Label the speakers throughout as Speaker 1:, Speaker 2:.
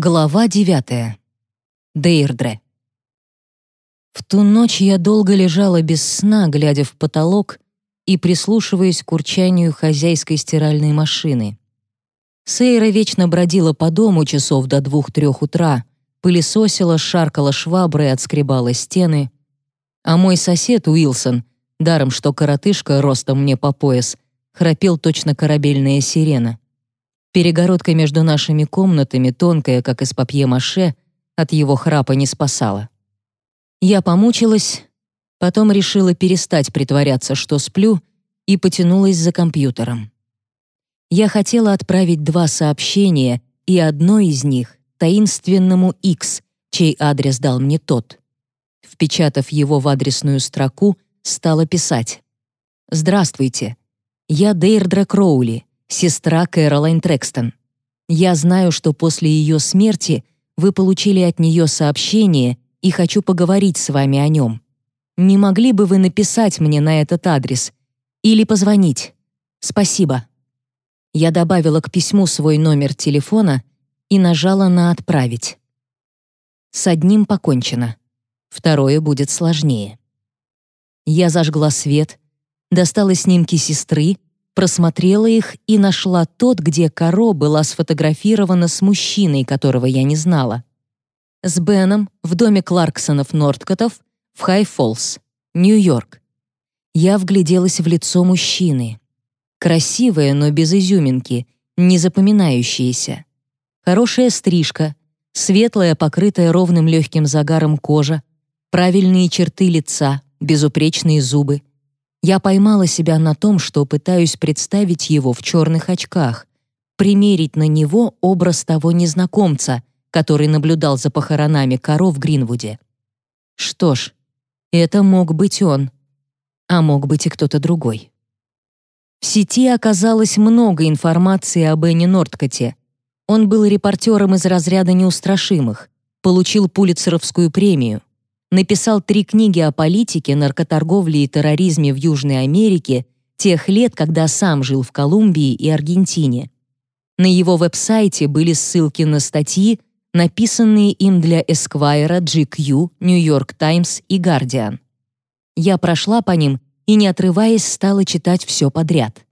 Speaker 1: Глава девятая. Дейрдре. В ту ночь я долго лежала без сна, глядя в потолок и прислушиваясь к урчанию хозяйской стиральной машины. Сейра вечно бродила по дому часов до двух-трех утра, пылесосила, шаркала шваброй, отскребала стены. А мой сосед Уилсон, даром что коротышка ростом мне по пояс, храпел точно корабельная сирена. Перегородка между нашими комнатами, тонкая, как из папье-маше, от его храпа не спасала. Я помучилась, потом решила перестать притворяться, что сплю, и потянулась за компьютером. Я хотела отправить два сообщения, и одно из них — таинственному X, чей адрес дал мне тот. Впечатав его в адресную строку, стала писать. «Здравствуйте. Я Дейрдра Кроули сестра Кэролайн Трекстон. Я знаю, что после ее смерти вы получили от нее сообщение и хочу поговорить с вами о нем. Не могли бы вы написать мне на этот адрес или позвонить? Спасибо. Я добавила к письму свой номер телефона и нажала на «Отправить». С одним покончено. Второе будет сложнее. Я зажгла свет, достала снимки сестры, просмотрела их и нашла тот, где Каро была сфотографирована с мужчиной, которого я не знала. С Беном в доме Кларксонов Нордкотов в Хай-Фоллс, Нью-Йорк. Я вгляделась в лицо мужчины. Красивое, но без изюминки, не запоминающееся. Хорошая стрижка, светлая, покрытая ровным легким загаром кожа, правильные черты лица, безупречные зубы, я поймала себя на том, что пытаюсь представить его в черных очках, примерить на него образ того незнакомца, который наблюдал за похоронами коров в Гринвуде. Что ж, это мог быть он, а мог быть и кто-то другой. В сети оказалось много информации об Энни Нордкоте. Он был репортером из разряда неустрашимых, получил Пулитцеровскую премию написал три книги о политике, наркоторговле и терроризме в Южной Америке тех лет, когда сам жил в Колумбии и Аргентине. На его веб-сайте были ссылки на статьи, написанные им для Esquire, GQ, New York Times и Guardian. Я прошла по ним и, не отрываясь, стала читать все подряд.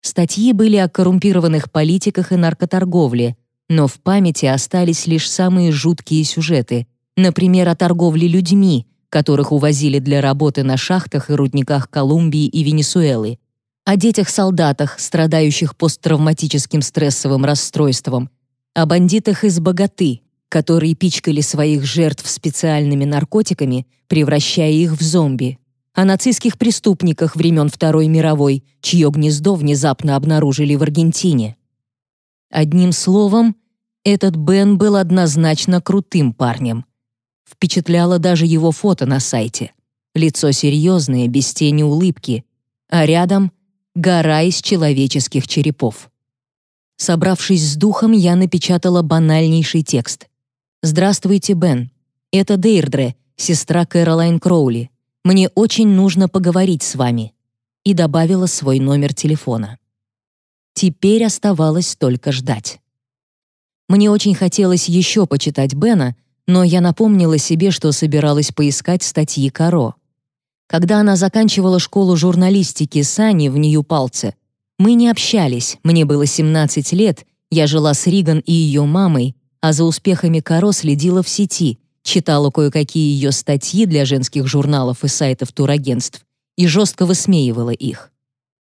Speaker 1: Статьи были о коррумпированных политиках и наркоторговле, но в памяти остались лишь самые жуткие сюжеты — Например, о торговле людьми, которых увозили для работы на шахтах и рудниках Колумбии и Венесуэлы, о детях-солдатах, страдающих посттравматическим стрессовым расстройством, о бандитах из богаты, которые пичкали своих жертв специальными наркотиками, превращая их в зомби, о нацистских преступниках времен Второй мировой, чье гнездо внезапно обнаружили в Аргентине. Одним словом, этот Бен был однозначно крутым парнем. Впечатляло даже его фото на сайте. Лицо серьезное, без тени улыбки, а рядом — гора из человеческих черепов. Собравшись с духом, я напечатала банальнейший текст. «Здравствуйте, Бен. Это Дейрдре, сестра Кэролайн Кроули. Мне очень нужно поговорить с вами». И добавила свой номер телефона. Теперь оставалось только ждать. Мне очень хотелось еще почитать Бена, но я напомнила себе, что собиралась поискать статьи Каро. Когда она заканчивала школу журналистики Сани в Нью-Палце, мы не общались, мне было 17 лет, я жила с Риган и ее мамой, а за успехами Каро следила в сети, читала кое-какие ее статьи для женских журналов и сайтов турагентств и жестко высмеивала их.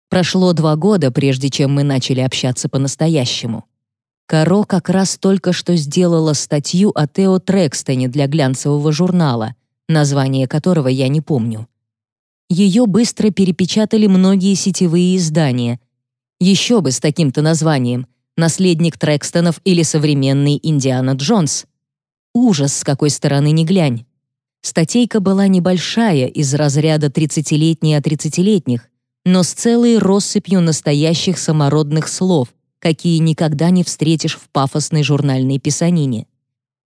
Speaker 1: Прошло два года, прежде чем мы начали общаться по-настоящему. Каро как раз только что сделала статью о Тео Трекстоне для глянцевого журнала, название которого я не помню. Ее быстро перепечатали многие сетевые издания. Еще бы с таким-то названием «Наследник Трекстонов» или «Современный Индиана Джонс». Ужас, с какой стороны ни глянь. Статейка была небольшая, из разряда 30-летней о 30-летних, но с целой россыпью настоящих самородных слов — какие никогда не встретишь в пафосной журнальной писанине.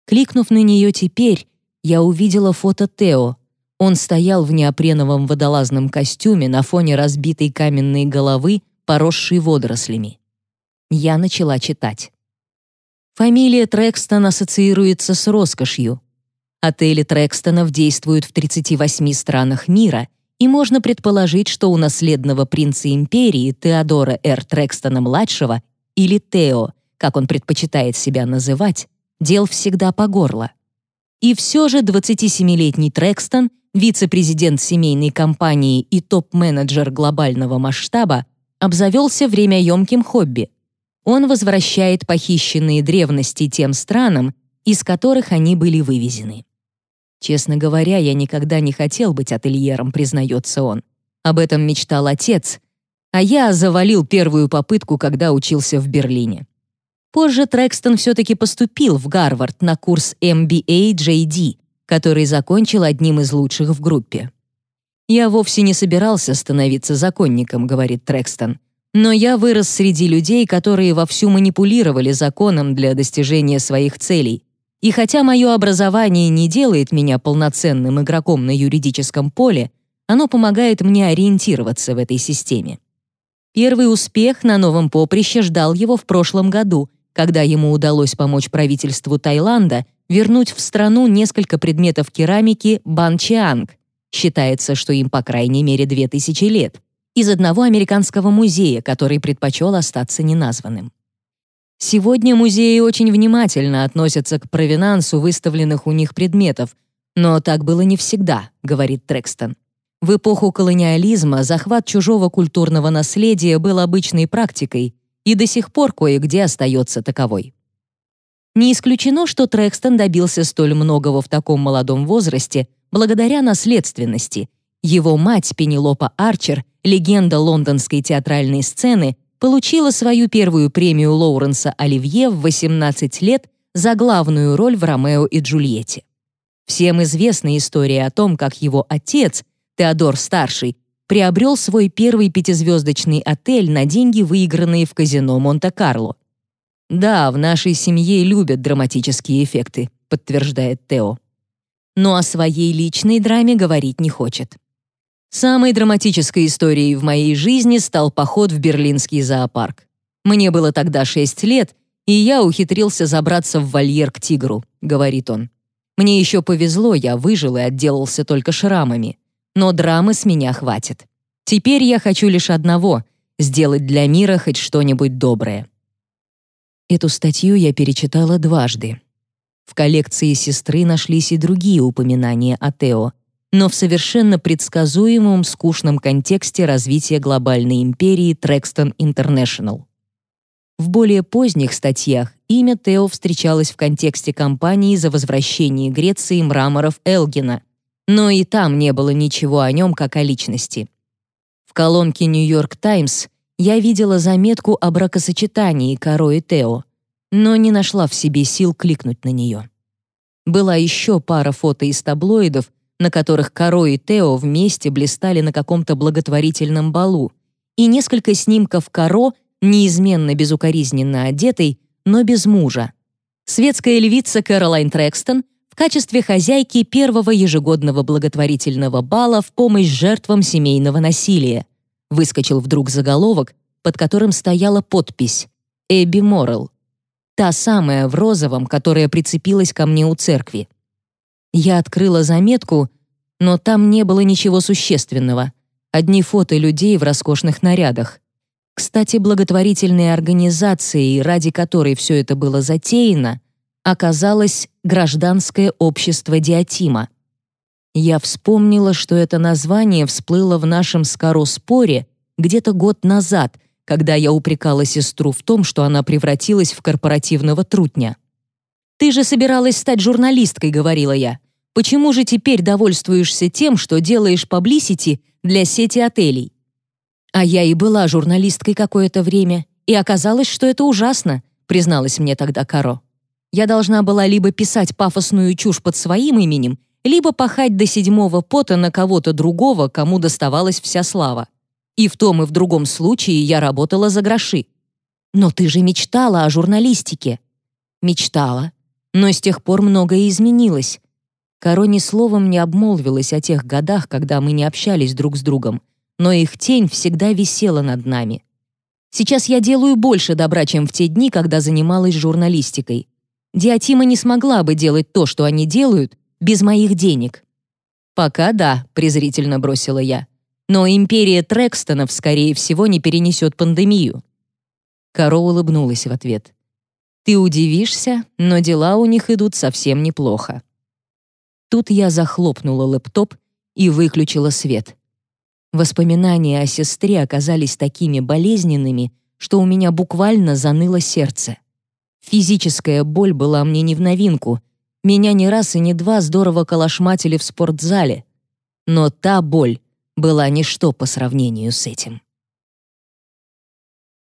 Speaker 1: Кликнув на нее теперь, я увидела фото Тео. Он стоял в неопреновом водолазном костюме на фоне разбитой каменной головы, поросшей водорослями. Я начала читать. Фамилия Трекстон ассоциируется с роскошью. Отели Трекстонов действуют в 38 странах мира, и можно предположить, что у наследного принца империи Теодора Р. Трекстона-младшего или Тео, как он предпочитает себя называть, дел всегда по горло. И все же 27-летний Трекстон, вице-президент семейной компании и топ-менеджер глобального масштаба, обзавелся времяемким хобби. Он возвращает похищенные древности тем странам, из которых они были вывезены. Честно говоря, я никогда не хотел быть ательером, признается он. Об этом мечтал отец, а я завалил первую попытку, когда учился в Берлине. Позже Трекстон все-таки поступил в Гарвард на курс MBA JD, который закончил одним из лучших в группе. «Я вовсе не собирался становиться законником», — говорит Трекстон. «Но я вырос среди людей, которые вовсю манипулировали законом для достижения своих целей. И хотя мое образование не делает меня полноценным игроком на юридическом поле, оно помогает мне ориентироваться в этой системе». Первый успех на новом поприще ждал его в прошлом году, когда ему удалось помочь правительству Таиланда вернуть в страну несколько предметов керамики банчианг, считается, что им по крайней мере 2000 лет, из одного американского музея, который предпочел остаться неназванным. Сегодня музеи очень внимательно относятся к провинансу выставленных у них предметов, но так было не всегда, говорит Трекстон. В эпоху колониализма захват чужого культурного наследия был обычной практикой, и до сих пор кое-где остается таковой. Не исключено, что Трекстон добился столь многого в таком молодом возрасте благодаря наследственности. Его мать Пенелопа Арчер, легенда лондонской театральной сцены, получила свою первую премию Лоуренса Оливье в 18 лет за главную роль в «Ромео и Джульетте». Всем известна история о том, как его отец, Теодор-старший, приобрел свой первый пятизвездочный отель на деньги, выигранные в казино Монте-Карло. «Да, в нашей семье любят драматические эффекты», подтверждает Тео. Но о своей личной драме говорить не хочет. Самой драматической историей в моей жизни стал поход в берлинский зоопарк. Мне было тогда 6 лет, и я ухитрился забраться в вольер к тигру, говорит он. Мне еще повезло, я выжил и отделался только шрамами но драмы с меня хватит. Теперь я хочу лишь одного — сделать для мира хоть что-нибудь доброе. Эту статью я перечитала дважды. В коллекции сестры нашлись и другие упоминания о Тео, но в совершенно предсказуемом скучном контексте развития глобальной империи Трекстон Интернешнл. В более поздних статьях имя Тео встречалось в контексте кампании за возвращение Греции мраморов Элгина, но и там не было ничего о нем как о личности. В колонке «Нью-Йорк Таймс» я видела заметку о бракосочетании Каро и Тео, но не нашла в себе сил кликнуть на нее. Была еще пара фото из таблоидов, на которых Каро и Тео вместе блистали на каком-то благотворительном балу, и несколько снимков Каро, неизменно безукоризненно одетой, но без мужа. Светская львица Кэролайн Трекстон — качестве хозяйки первого ежегодного благотворительного бала в помощь жертвам семейного насилия. Выскочил вдруг заголовок, под которым стояла подпись «Эбби Моррелл». Та самая в розовом, которая прицепилась ко мне у церкви. Я открыла заметку, но там не было ничего существенного. Одни фото людей в роскошных нарядах. Кстати, благотворительные организации, ради которой все это было затеяно, оказалось гражданское общество Диатима. Я вспомнила, что это название всплыло в нашем скоро-споре где-то год назад, когда я упрекала сестру в том, что она превратилась в корпоративного трутня. «Ты же собиралась стать журналисткой», — говорила я. «Почему же теперь довольствуешься тем, что делаешь паблисити для сети отелей?» «А я и была журналисткой какое-то время, и оказалось, что это ужасно», — призналась мне тогда Каро. Я должна была либо писать пафосную чушь под своим именем, либо пахать до седьмого пота на кого-то другого, кому доставалась вся слава. И в том и в другом случае я работала за гроши. Но ты же мечтала о журналистике. Мечтала. Но с тех пор многое изменилось. Каро ни словом не обмолвилась о тех годах, когда мы не общались друг с другом, но их тень всегда висела над нами. Сейчас я делаю больше добра, чем в те дни, когда занималась журналистикой. Диатима не смогла бы делать то, что они делают, без моих денег. «Пока да», — презрительно бросила я. «Но империя Трекстонов, скорее всего, не перенесет пандемию». Каро улыбнулась в ответ. «Ты удивишься, но дела у них идут совсем неплохо». Тут я захлопнула лэптоп и выключила свет. Воспоминания о сестре оказались такими болезненными, что у меня буквально заныло сердце. Физическая боль была мне не в новинку. Меня не раз и не два здорово колошматили в спортзале. Но та боль была ничто по сравнению с этим.